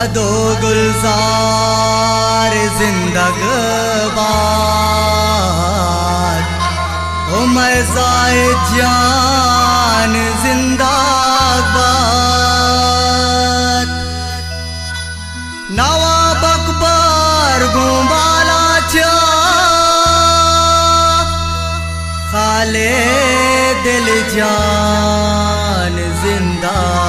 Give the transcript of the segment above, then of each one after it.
दो गुलजार जिंदग उमर जाए जान जिंदाबाद नवाब अकबर गुम्बाला चा। खाले दिल जान जिंदाबाद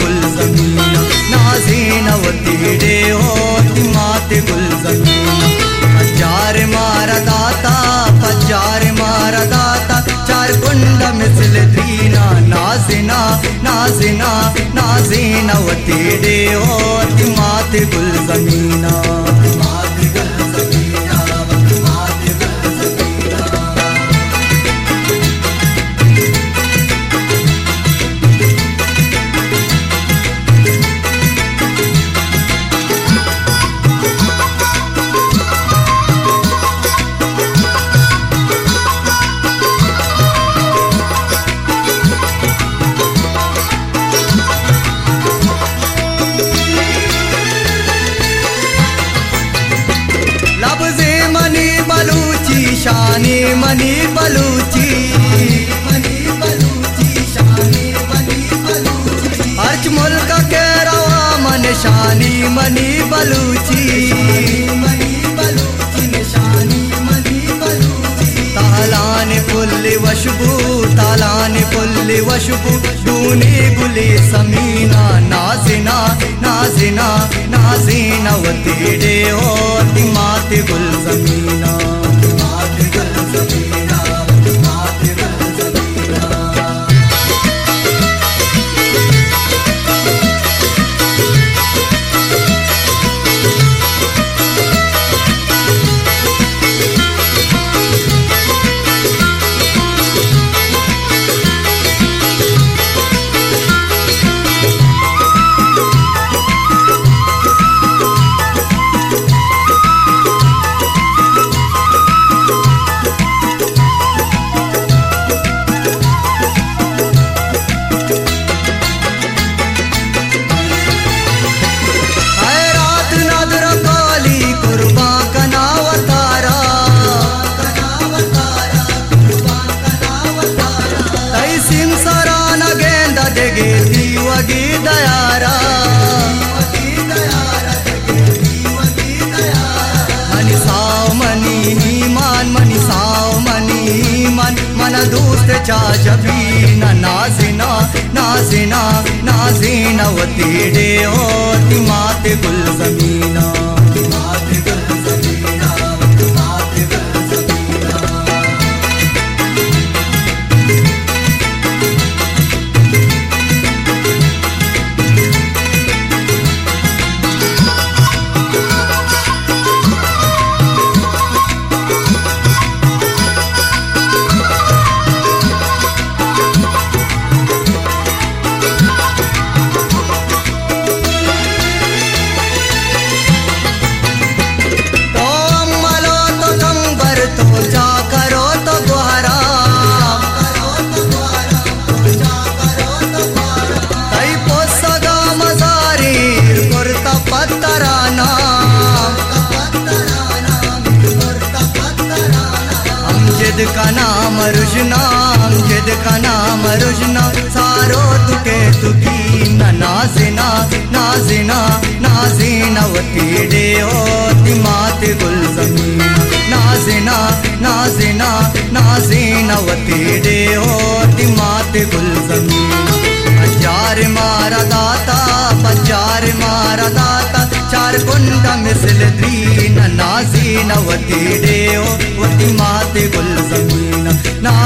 गुल जमीन नाजीनवती डे होती माते गुल जमीन पचार मारा दाता चार कुंड मिसल दीना नाजिना नाजिना नाजीनवती डे होती माते गुल मनी बलूची। तालान पुल्ली वशबू, तालान पुल्ली वशबू। दूनी गुले समीना, नाजिना नाजिना नाजिना। वतीड़े ओ होती माते गुल जमीना दूत चा जबी न नाजिना नाजिना नाजिना वती डे होती मरुजना नाम रुजना सारो तुके तुकी, न नाजिना नाजिना नाजिना वती डे ओ तिमात गुल जमी नाजिना नाजिना नाजिना ओ तिमात गुल मारा दाता पचार मारा दाता। चार कुंड मिसल दी ना नाजी न वती ओ गुल जमी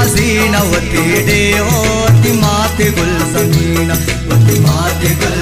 हसीना वती डे होती माते गुल समीना वती माते गुल